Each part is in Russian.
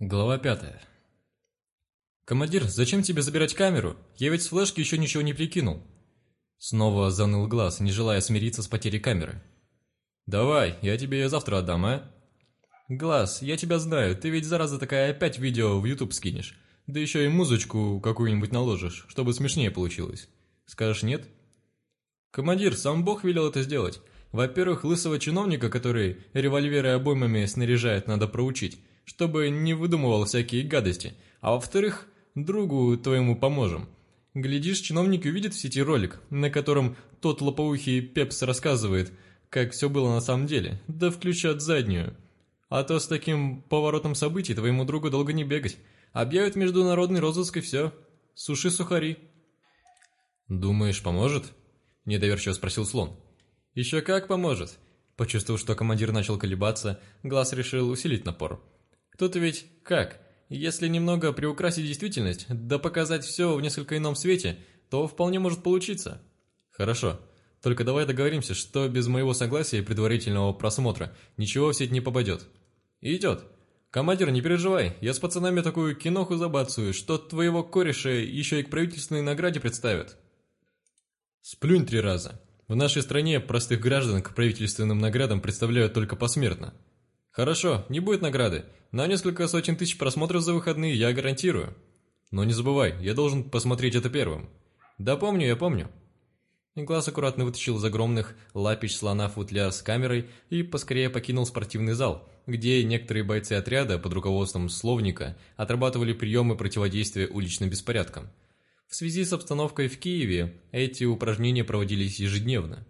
Глава пятая. «Командир, зачем тебе забирать камеру? Я ведь с флешки еще ничего не прикинул». Снова заныл глаз, не желая смириться с потерей камеры. «Давай, я тебе ее завтра отдам, а?» «Глаз, я тебя знаю, ты ведь, зараза такая, опять видео в YouTube скинешь. Да еще и музычку какую-нибудь наложишь, чтобы смешнее получилось. Скажешь нет?» «Командир, сам Бог велел это сделать. Во-первых, лысого чиновника, который револьверы обоймами снаряжает, надо проучить, чтобы не выдумывал всякие гадости. А во-вторых, другу твоему поможем. Глядишь, чиновник увидит в сети ролик, на котором тот лопоухий Пепс рассказывает, как все было на самом деле, да включат заднюю. А то с таким поворотом событий твоему другу долго не бегать. Объявят международный розыск и все. Суши сухари. «Думаешь, поможет?» – недоверчиво спросил слон. «Еще как поможет!» Почувствовав, что командир начал колебаться, Глаз решил усилить напор. «Тут ведь как? Если немного приукрасить действительность, да показать все в несколько ином свете, то вполне может получиться». «Хорошо. Только давай договоримся, что без моего согласия и предварительного просмотра ничего в сеть не попадет». «Идет. Командир, не переживай, я с пацанами такую киноху забацаю, что твоего кореша еще и к правительственной награде представят». «Сплюнь три раза. В нашей стране простых граждан к правительственным наградам представляют только посмертно. Хорошо, не будет награды. На несколько сотен тысяч просмотров за выходные я гарантирую. Но не забывай, я должен посмотреть это первым. Да помню, я помню. Глаз аккуратно вытащил из огромных лапищ слона футляр с камерой и поскорее покинул спортивный зал, где некоторые бойцы отряда под руководством словника отрабатывали приемы противодействия уличным беспорядкам. В связи с обстановкой в Киеве эти упражнения проводились ежедневно.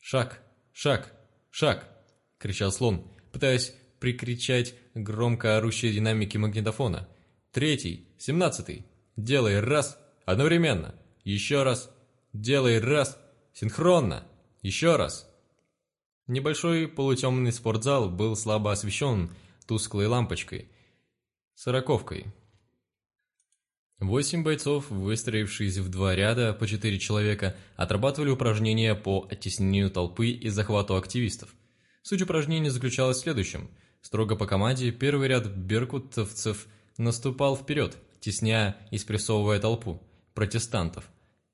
«Шаг! Шаг! Шаг!» – кричал слон, пытаясь прикричать громко орущие динамики магнитофона. «Третий! Семнадцатый! Делай раз! Одновременно! Еще раз! Делай раз! Синхронно! Еще раз!» Небольшой полутемный спортзал был слабо освещен тусклой лампочкой, сороковкой, Восемь бойцов, выстроившись в два ряда по четыре человека, отрабатывали упражнения по оттеснению толпы и захвату активистов. Суть упражнения заключалась в следующем. Строго по команде первый ряд беркутовцев наступал вперед, тесня и спрессовывая толпу, протестантов.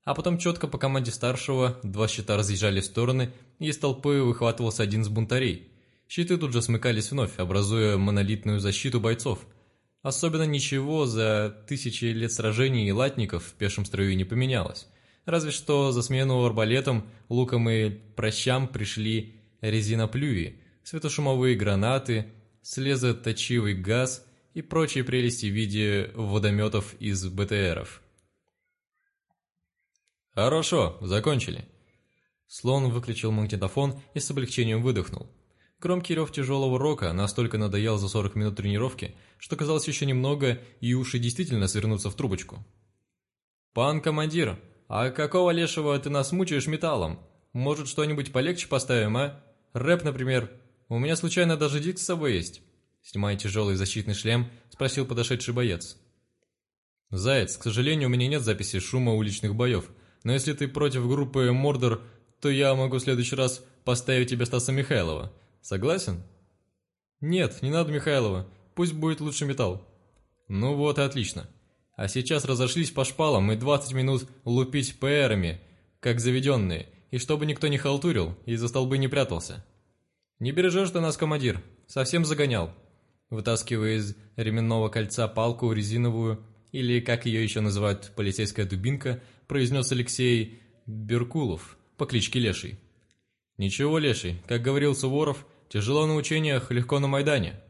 А потом четко по команде старшего два щита разъезжали в стороны, и из толпы выхватывался один из бунтарей. Щиты тут же смыкались вновь, образуя монолитную защиту бойцов – Особенно ничего за тысячи лет сражений и латников в пешем строю не поменялось. Разве что за смену арбалетом, луком и прощам пришли резиноплюи, светошумовые гранаты, слезоточивый газ и прочие прелести в виде водометов из БТРов. «Хорошо, закончили». Слон выключил магнитофон и с облегчением выдохнул. Громкий рев тяжелого рока настолько надоел за 40 минут тренировки, что казалось еще немного, и уши действительно свернутся в трубочку. «Пан командир, а какого лешего ты нас мучаешь металлом? Может, что-нибудь полегче поставим, а? Рэп, например. У меня случайно даже диск с собой есть». Снимая тяжелый защитный шлем, спросил подошедший боец. «Заяц, к сожалению, у меня нет записи шума уличных боев, но если ты против группы Мордор, то я могу в следующий раз поставить тебе Стаса Михайлова. Согласен? Нет, не надо Михайлова. Пусть будет лучше металл. Ну вот и отлично. А сейчас разошлись по шпалам и 20 минут лупить ПРами, как заведенные, и чтобы никто не халтурил и за столбы не прятался. Не бережешь ты нас, командир. Совсем загонял. Вытаскивая из ременного кольца палку резиновую, или, как ее еще называют, полицейская дубинка, произнес Алексей Беркулов по кличке Леший. «Ничего, Леший, как говорил Суворов, тяжело на учениях, легко на Майдане».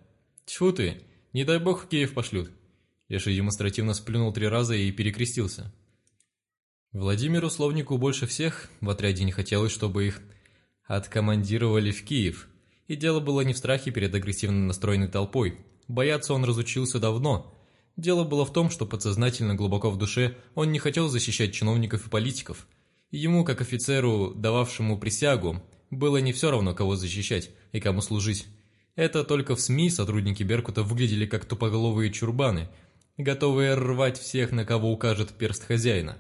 «Тьфу ты, не дай бог в Киев пошлют». Леший демонстративно сплюнул три раза и перекрестился. Владимиру Словнику больше всех в отряде не хотелось, чтобы их откомандировали в Киев. И дело было не в страхе перед агрессивно настроенной толпой. Бояться он разучился давно. Дело было в том, что подсознательно глубоко в душе он не хотел защищать чиновников и политиков. ему, как офицеру, дававшему присягу, было не все равно, кого защищать и кому служить. Это только в СМИ сотрудники Беркута выглядели как тупоголовые чурбаны, готовые рвать всех, на кого укажет перст хозяина.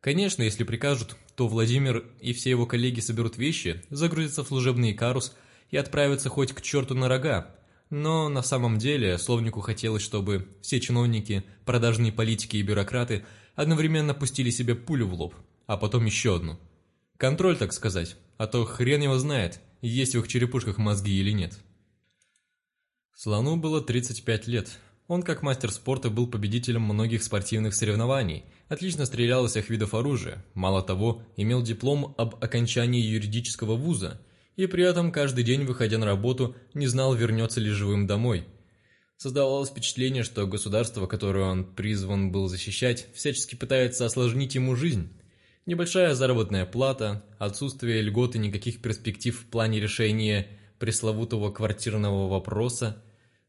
Конечно, если прикажут, то Владимир и все его коллеги соберут вещи, загрузятся в служебный карус и отправятся хоть к черту на рога, но на самом деле Словнику хотелось, чтобы все чиновники, продажные политики и бюрократы одновременно пустили себе пулю в лоб, а потом еще одну. Контроль, так сказать, а то хрен его знает, есть в их черепушках мозги или нет. Слону было 35 лет. Он, как мастер спорта, был победителем многих спортивных соревнований, отлично стрелял из всех видов оружия, мало того, имел диплом об окончании юридического вуза – и при этом каждый день, выходя на работу, не знал, вернется ли живым домой. Создавалось впечатление, что государство, которое он призван был защищать, всячески пытается осложнить ему жизнь. Небольшая заработная плата, отсутствие льгот и никаких перспектив в плане решения пресловутого квартирного вопроса.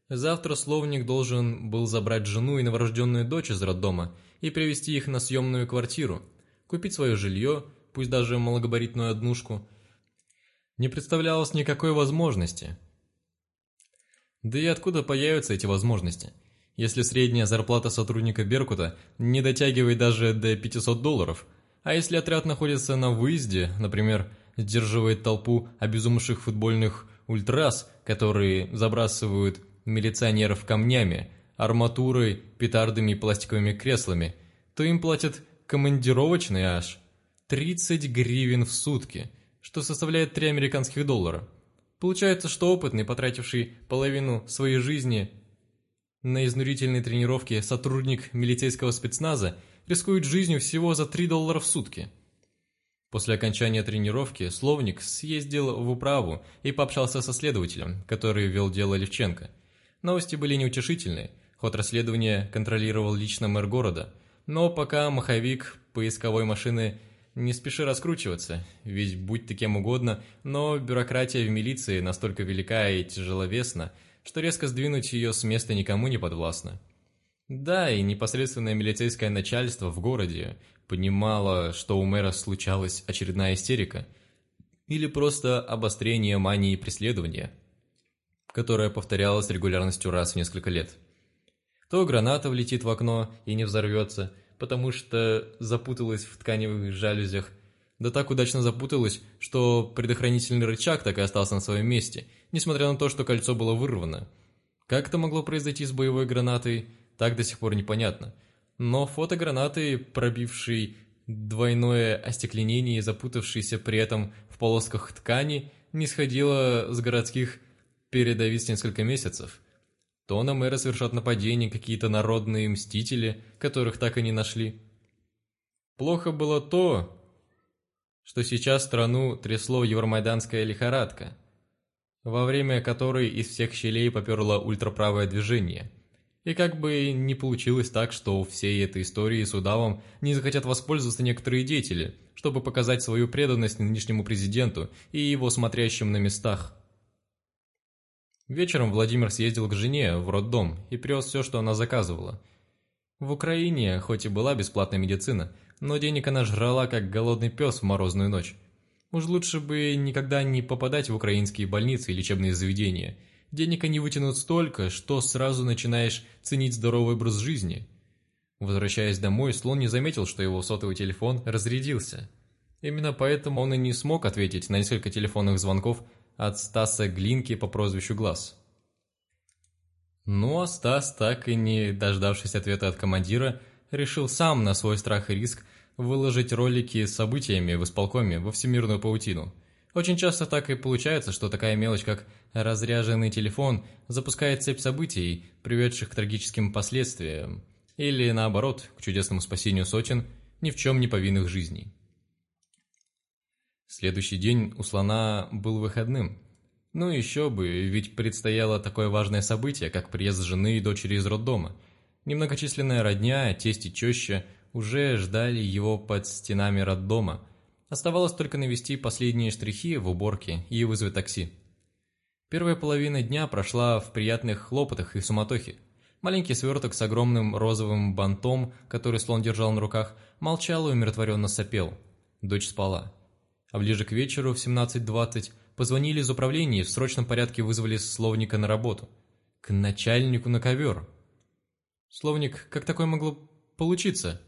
Завтра словник должен был забрать жену и новорожденную дочь из роддома и привезти их на съемную квартиру, купить свое жилье, пусть даже малогабаритную однушку – не представлялось никакой возможности. Да и откуда появятся эти возможности, если средняя зарплата сотрудника Беркута не дотягивает даже до 500 долларов, а если отряд находится на выезде, например, сдерживает толпу обезумевших футбольных ультрас, которые забрасывают милиционеров камнями, арматурой, петардами и пластиковыми креслами, то им платят командировочный аж 30 гривен в сутки – что составляет 3 американских доллара. Получается, что опытный, потративший половину своей жизни на изнурительные тренировки сотрудник милицейского спецназа рискует жизнью всего за 3 доллара в сутки. После окончания тренировки Словник съездил в управу и пообщался со следователем, который вел дело Левченко. Новости были неутешительные, ход расследования контролировал лично мэр города, но пока маховик поисковой машины не спеши раскручиваться, ведь будь ты кем угодно, но бюрократия в милиции настолько велика и тяжеловесна, что резко сдвинуть ее с места никому не подвластно. Да, и непосредственное милицейское начальство в городе понимало, что у мэра случалась очередная истерика, или просто обострение мании преследования, которое повторялось регулярностью раз в несколько лет. То граната влетит в окно и не взорвется – потому что запуталась в тканевых жалюзях. Да так удачно запуталась, что предохранительный рычаг так и остался на своем месте, несмотря на то, что кольцо было вырвано. Как это могло произойти с боевой гранатой, так до сих пор непонятно. Но фото гранаты, пробившей двойное остекленение и запутавшейся при этом в полосках ткани, не сходило с городских передовиц несколько месяцев – то на мэра совершат нападение какие-то народные мстители, которых так и не нашли. Плохо было то, что сейчас страну трясло евромайданская лихорадка, во время которой из всех щелей поперло ультраправое движение. И как бы не получилось так, что всей этой истории с удавом не захотят воспользоваться некоторые деятели, чтобы показать свою преданность нынешнему президенту и его смотрящим на местах. Вечером Владимир съездил к жене в роддом и привез все, что она заказывала. В Украине, хоть и была бесплатная медицина, но денег она жрала, как голодный пес в морозную ночь. Уж лучше бы никогда не попадать в украинские больницы и лечебные заведения. Денег они вытянут столько, что сразу начинаешь ценить здоровый образ жизни. Возвращаясь домой, слон не заметил, что его сотовый телефон разрядился. Именно поэтому он и не смог ответить на несколько телефонных звонков от Стаса Глинки по прозвищу Глаз. Ну а Стас, так и не дождавшись ответа от командира, решил сам на свой страх и риск выложить ролики с событиями в исполкоме во всемирную паутину. Очень часто так и получается, что такая мелочь, как разряженный телефон, запускает цепь событий, приведших к трагическим последствиям, или наоборот, к чудесному спасению сотен ни в чем не повинных жизней. Следующий день у слона был выходным. Ну еще бы, ведь предстояло такое важное событие, как приезд жены и дочери из роддома. Немногочисленная родня, тесть и теща уже ждали его под стенами роддома. Оставалось только навести последние штрихи в уборке и вызвать такси. Первая половина дня прошла в приятных хлопотах и суматохе. Маленький сверток с огромным розовым бантом, который слон держал на руках, молчал и умиротворенно сопел. Дочь спала а ближе к вечеру в 17.20 позвонили из управления и в срочном порядке вызвали словника на работу. К начальнику на ковер. Словник, как такое могло получиться?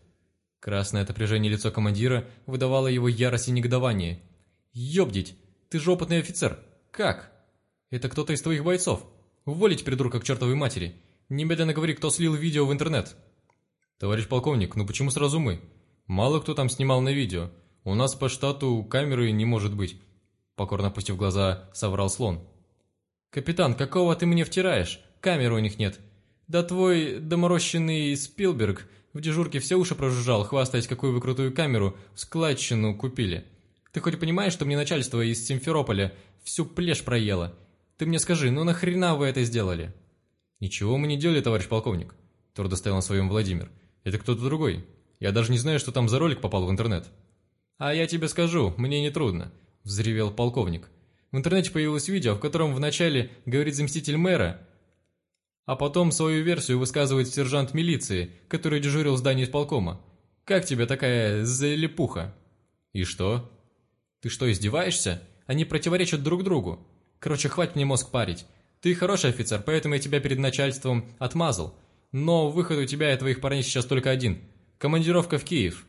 Красное от лицо командира выдавало его ярость и негодование. «Ёбдить! Ты же опытный офицер! Как? Это кто-то из твоих бойцов? Уволить придурка к чертовой матери. Немедленно говори, кто слил видео в интернет. Товарищ полковник, ну почему сразу мы? Мало кто там снимал на видео. У нас по штату камеры не может быть. Покорно опустив глаза, соврал слон. «Капитан, какого ты мне втираешь? Камеры у них нет. Да твой доморощенный Спилберг в дежурке все уши прожужжал, хвастаясь, какую вы крутую камеру в складчину купили. Ты хоть понимаешь, что мне начальство из Симферополя всю плешь проело? Ты мне скажи, ну нахрена вы это сделали?» «Ничего мы не делали, товарищ полковник», – твердо стоял на своем Владимир. «Это кто-то другой. Я даже не знаю, что там за ролик попал в интернет». «А я тебе скажу, мне не трудно», – взревел полковник. В интернете появилось видео, в котором вначале говорит заместитель мэра, а потом свою версию высказывает сержант милиции, который дежурил в здании исполкома. Как тебе такая залипуха? И что? Ты что, издеваешься? Они противоречат друг другу. Короче, хватит мне мозг парить. Ты хороший офицер, поэтому я тебя перед начальством отмазал. Но выход у тебя и твоих парней сейчас только один. Командировка в Киев.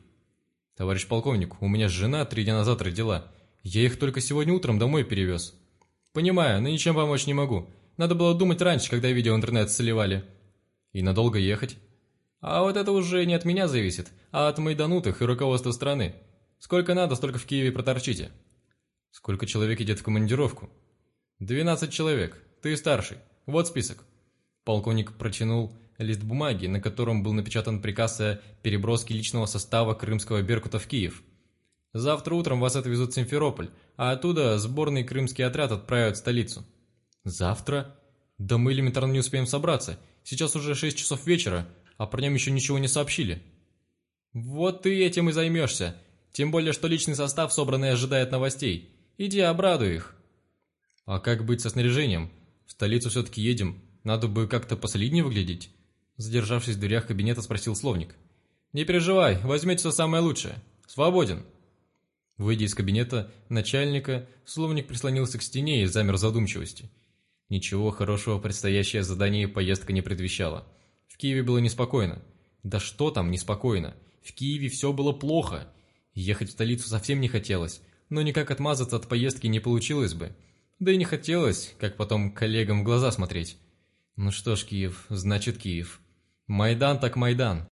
Товарищ полковник, у меня жена три дня назад родила. Я их только сегодня утром домой перевез. Понимаю, но ничем помочь не могу. Надо было думать раньше, когда видео интернет сливали. И надолго ехать? А вот это уже не от меня зависит, а от майданутых и руководства страны. Сколько надо, столько в Киеве проторчите. Сколько человек идет в командировку? 12 человек. Ты старший. Вот список. Полковник протянул лист бумаги, на котором был напечатан приказ о переброске личного состава крымского «Беркута» в Киев. Завтра утром вас отвезут в Симферополь, а оттуда сборный крымский отряд отправят в столицу. Завтра? Да мы элементарно не успеем собраться. Сейчас уже 6 часов вечера, а парням еще ничего не сообщили. Вот ты этим и займешься. Тем более, что личный состав собранный ожидает новостей. Иди обрадуй их. А как быть со снаряжением? В столицу все-таки едем. Надо бы как-то посолиднее выглядеть. Задержавшись в дверях кабинета, спросил словник. «Не переживай, возьмете все самое лучшее. Свободен». Выйдя из кабинета начальника, словник прислонился к стене и замер в задумчивости. Ничего хорошего предстоящее задание и поездка не предвещало. В Киеве было неспокойно. Да что там неспокойно? В Киеве все было плохо. Ехать в столицу совсем не хотелось, но никак отмазаться от поездки не получилось бы. Да и не хотелось, как потом коллегам в глаза смотреть. Ну что ж, Киев, значит Киев. Майдан так Майдан.